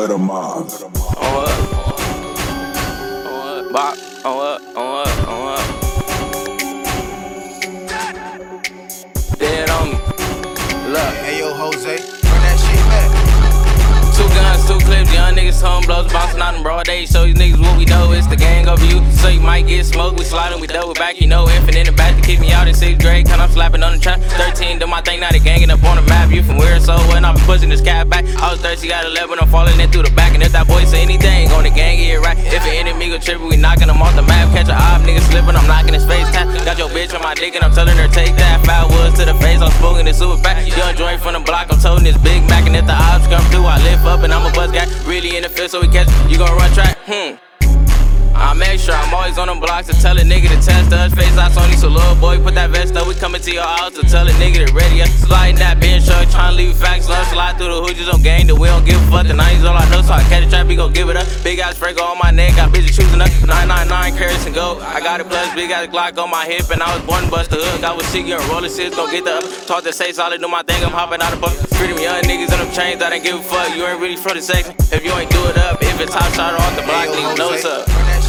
of the mob. On what? On what? Bop. On what? On what? On what? Dead on me. Look. Hey yo, Jose, run that shit back. Two guns, two clips, young niggas, home blows, bouncing out in broad day. Show these niggas what we know, it's the gang of you. Might get smoked, we sliding, we double back, you know. Infant in the back to kick me out in sixth grade, kind of slapping on the track. 13, do my thing, now they ganging up on the map. You from where, so when I'm pushing this cat back. I was thirsty, got 11, I'm falling in through the back. And if that boy say anything, on the gang, get right. If an enemy go tripping, we knocking them off the map. Catch a op, nigga slipping, I'm knocking his face tap. Got your bitch on my dick, and I'm telling her take that. Foul woods to the face, I'm smoking this super fat. Young joint from the block, I'm toting this Big Mac. And if the ops come through, I lift up, and I'm a buzz guy. Really in the field, so we catch. You gon' run track? Hmm. I make sure I'm always on them blocks to tell a nigga to test us. Face out Sony, so little boy, put that vest up. We coming to your house to tell a nigga to ready up. Sliding that bench truck, trying to leave facts. Love slide through the hoochies on gang that we don't give a fuck. The 90s all I know, so I catch a trap, we gon' give it up. Big ass Franco on my neck, got bitches choosing up. 999 carats and go. I got it plus big ass Glock on my hip, and I was born to bust the hook. I was sick, and rolling six, gon' get the up. Talk to say solid, do my thing, I'm hopping out of book. Freedom young niggas in them chains, I didn't give a fuck. You ain't really for the section. If you ain't do it up, if it's top shot or off the block, niggas know what's up.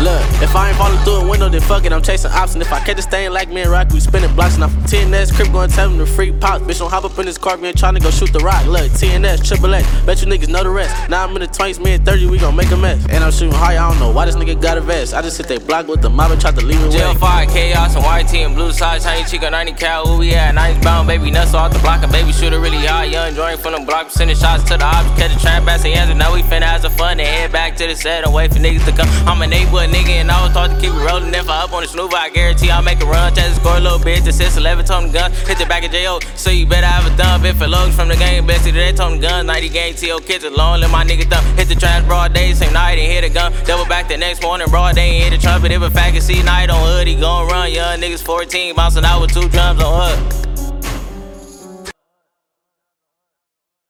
Look, if I ain't falling through a window, then fuck it, I'm chasing ops. And if I catch a stain like me and Rock, we spinning blocks. And I'm from TNS, Crip going tell him to free pop. Bitch, don't hop up in this car, man, trying to go shoot the rock. Look, TNS, Triple X, bet you niggas know the rest. Now I'm in the 20s, me and 30, we gon' make a mess. And I'm shooting high, I don't know why this nigga got a vest. I just hit they block with the mob and tried to leave it Jail away. 5, chaos and YT and blue sides. Honey chica, 90 cal, who we at? 90s bound, baby, nuts off the block. And baby shooter really hot. Young joint from the block, sending shots to the ops. Catch a trap ass and answer. Now we finna have some fun and head back to the set and wait for niggas to come. I'm a neighborhood nigga and I was taught to keep it rolling. If I up on the snoover, I guarantee I'll make a run. Test to score a little bit. The 6 11 told him gun. Hit the back of JO, so you better have a thumb. If it loads from the game, best today told him gun. 90 gang, TO kids alone. Let my nigga thumb. Hit the trash broad day, same night and hit a gun. Double back the next morning, broad day and hit a trumpet. If a faggot see night on hood, he gon' run. Young niggas 14, bouncing out with two drums on hood.